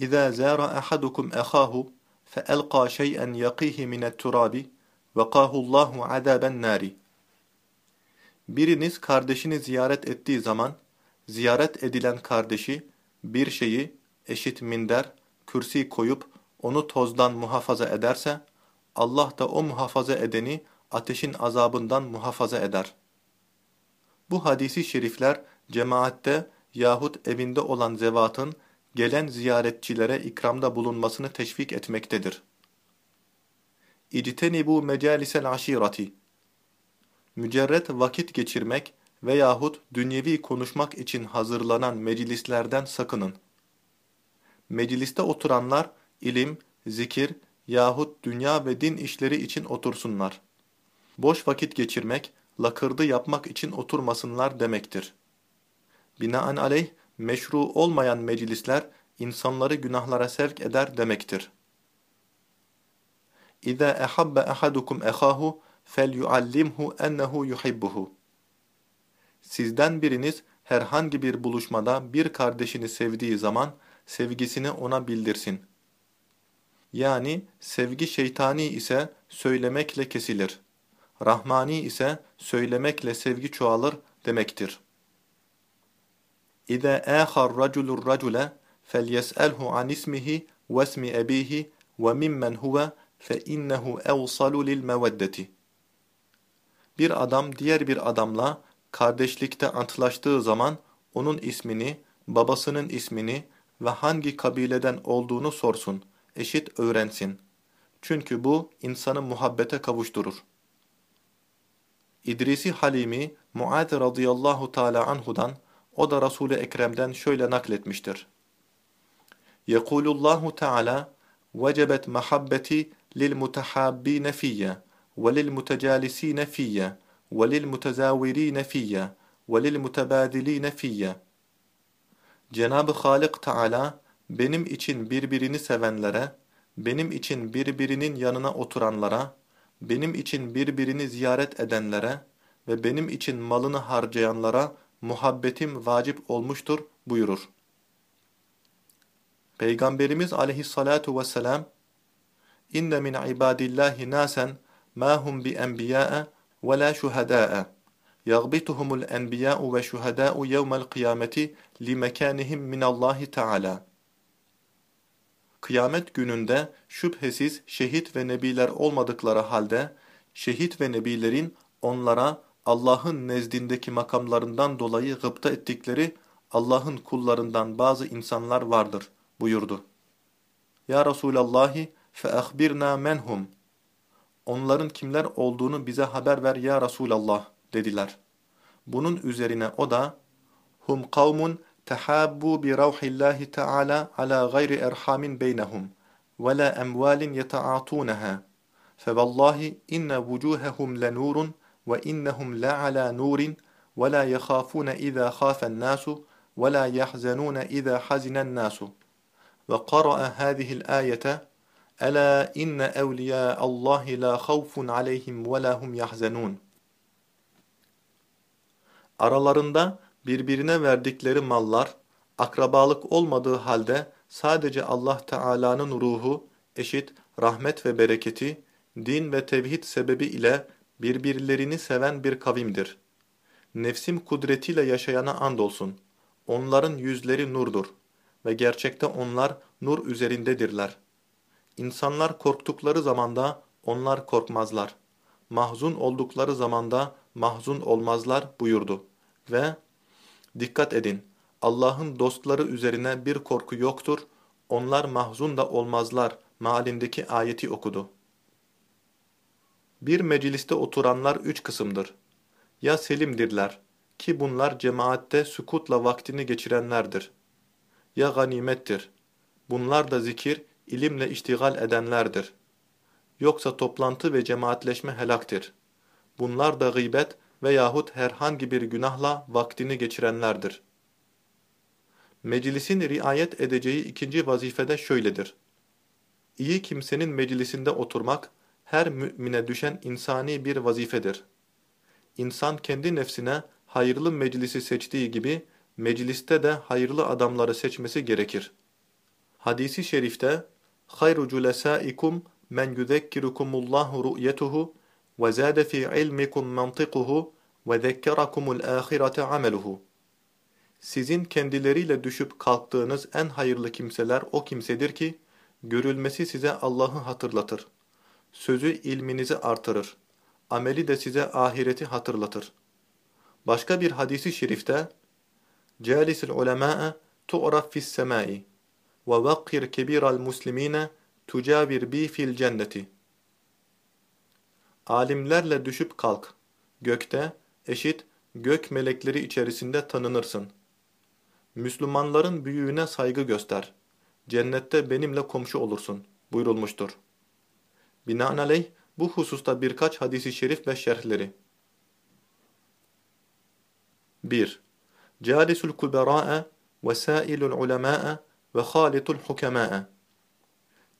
إذا زار أحدكم أخاه فألقى شيئا يقيه من التراب وقاه الله عذاب النار Biriniz kardeşini ziyaret ettiği zaman, ziyaret edilen kardeşi bir şeyi, eşit minder, kürsi koyup onu tozdan muhafaza ederse, Allah da o muhafaza edeni ateşin azabından muhafaza eder. Bu hadisi şerifler cemaatte yahut evinde olan zevatın gelen ziyaretçilere ikramda bulunmasını teşvik etmektedir. İctenibu mecalisel aşirati Mücerret vakit geçirmek veyahut dünyevi konuşmak için hazırlanan meclislerden sakının. Mecliste oturanlar ilim, zikir yahut dünya ve din işleri için otursunlar. Boş vakit geçirmek, lakırdı yapmak için oturmasınlar demektir. Binaenaleyh meşru olmayan meclisler insanları günahlara sevk eder demektir. İza ehabbe ahadukum ehahu felyuallimhu ennehu yuhibbuhu. Sizden biriniz herhangi bir buluşmada bir kardeşini sevdiği zaman sevgisini ona bildirsin. Yani sevgi şeytani ise söylemekle kesilir. Rahmani ise söylemekle sevgi çoğalır demektir. Felyes'elhu an ismihi ve ismi ebihi ve mimmen huve fe innehu evsalu lil meveddeti. Bir adam diğer bir adamla kardeşlikte antlaştığı zaman onun ismini, babasının ismini ve hangi kabileden olduğunu sorsun, eşit öğrensin. Çünkü bu insanı muhabbete kavuşturur. İdrisi Halimi Muad radıyallahu teala anhudan o da Resul-i Ekrem'den şöyle nakletmiştir. Yekulullahu Teala vecebet mahabbeti lil mutahabbine fiyye ve lil mutecalisine fiyye ve lil mutezavirine ve lil mutebadiline fiyye Cenab-ı Halik Teala benim için birbirini sevenlere, benim için birbirinin yanına oturanlara, benim için birbirini ziyaret edenlere ve benim için malını harcayanlara muhabbetim vacip olmuştur buyurur. Peygamberimiz aleyhissalatu vesselam İnne min ibadillahi nasen ma hum bi enbiya'a ve la şuhada'a yagbituhumul enbiya'u ve şuhada'u yevmel kıyameti li mekanihim minallahi teala Kıyamet gününde şüphesiz şehit ve nebiler olmadıkları halde şehit ve nebilerin onlara Allah'ın nezdindeki makamlarından dolayı gıpta ettikleri Allah'ın kullarından bazı insanlar vardır buyurdu. Ya Resulallahi feahbirna menhum Onların kimler olduğunu bize haber ver ya Resulallah dediler. Bunun üzerine o da hum kavmun tehabbu bi ravhillahi teala ala gayri erhamin beynehum ve la emvalin yetaatunaha fevallahi inne vucuhehum lenurun ve innehum la ala nurin ve la yahafun iza khafen nasu ve la yahzanun iza hazinen nasu ve qara'a hadihi'l ayete Ela inne evliya Allahi la havfun aleyhim ve la hum yahzanun. Aralarında birbirine verdikleri mallar akrabalık olmadığı halde sadece Allah Teala'nın ruhu, eşit, rahmet ve bereketi, din ve tevhid sebebi ile birbirlerini seven bir kavimdir. Nefsim kudretiyle yaşayana andolsun. Onların yüzleri nurdur ve gerçekte onlar nur üzerindedirler. İnsanlar korktukları zamanda onlar korkmazlar. Mahzun oldukları zamanda mahzun olmazlar buyurdu. Ve dikkat edin Allah'ın dostları üzerine bir korku yoktur, onlar mahzun da olmazlar mealindeki ayeti okudu. Bir mecliste oturanlar üç kısımdır. Ya selimdirler ki bunlar cemaatte sükutla vaktini geçirenlerdir. Ya ganimettir. Bunlar da zikir, ilimle iştigal edenlerdir. Yoksa toplantı ve cemaatleşme helaktir. Bunlar da gıybet veyahut herhangi bir günahla vaktini geçirenlerdir. Meclisin riayet edeceği ikinci vazifede şöyledir. İyi kimsenin meclisinde oturmak, her mümine düşen insani bir vazifedir. İnsan kendi nefsine hayırlı meclisi seçtiği gibi, mecliste de hayırlı adamları seçmesi gerekir. Hadisi şerifte hayru culesaikum men yuzekkirukumullahu ru'yetuhu ve zade fi ilmikum mantikuhu ve zekkerakumul ahirete ameluhu. Sizin kendileriyle düşüp kalktığınız en hayırlı kimseler o kimsedir ki, görülmesi size Allah'ı hatırlatır. Sözü ilminizi artırır. Ameli de size ahireti hatırlatır. Başka bir hadisi şerifte Câlisil ulemâ'e tu'raf fis semâi ve vakkir kebiral muslimîne tucavir bi fil cenneti. Alimlerle düşüp kalk. Gökte eşit gök melekleri içerisinde tanınırsın. Müslümanların büyüğüne saygı göster. Cennette benimle komşu olursun buyurulmuştur. Binaenaleyh bu hususta birkaç hadisi şerif ve şerhleri. 1. Calisul kuberâ'e ve sâilul ulemâ'e ve hâlitul hukemâ'e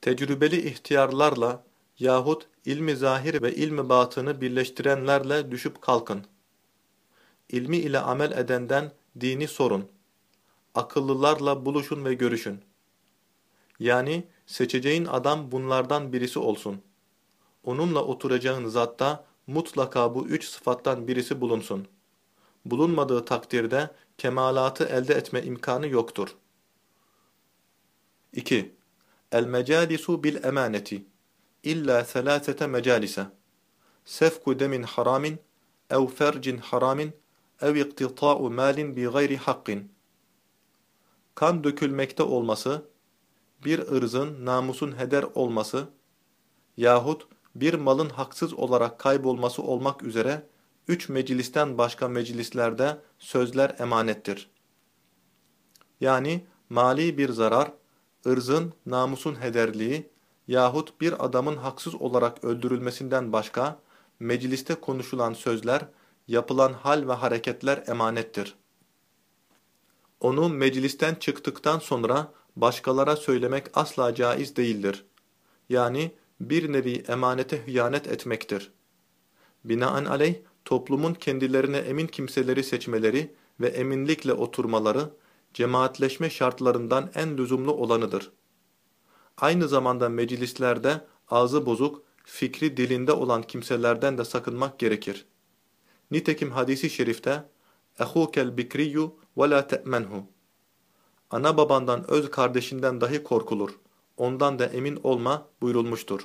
Tecrübeli ihtiyarlarla yahut ilmi zahir ve ilmi batını birleştirenlerle düşüp kalkın. İlmi ile amel edenden dini sorun. Akıllılarla buluşun ve görüşün. Yani seçeceğin adam bunlardan birisi olsun. Onunla oturacağın zatta mutlaka bu üç sıfattan birisi bulunsun. Bulunmadığı takdirde kemalatı elde etme imkanı yoktur. 2. El-mecalisu bil-emaneti illa selasete mecalise sefku demin haramin ev fercin haramin ev iktita'u malin bi gayri hakkin kan dökülmekte olması, bir ırzın, namusun heder olması yahut bir malın haksız olarak kaybolması olmak üzere üç meclisten başka meclislerde sözler emanettir. Yani mali bir zarar, ırzın, namusun hederliği yahut bir adamın haksız olarak öldürülmesinden başka mecliste konuşulan sözler, yapılan hal ve hareketler emanettir. Onu meclisten çıktıktan sonra başkalara söylemek asla caiz değildir. Yani bir nevi emanete hıyanet etmektir. Binaenaleyh toplumun kendilerine emin kimseleri seçmeleri ve eminlikle oturmaları, cemaatleşme şartlarından en lüzumlu olanıdır. Aynı zamanda meclislerde ağzı bozuk, fikri dilinde olan kimselerden de sakınmak gerekir. Nitekim hadisi şerifte, اَخُوكَ الْبِكْرِيُّ وَلَا تَأْمَنْهُ Ana babandan öz kardeşinden dahi korkulur. Ondan da emin olma buyurulmuştur.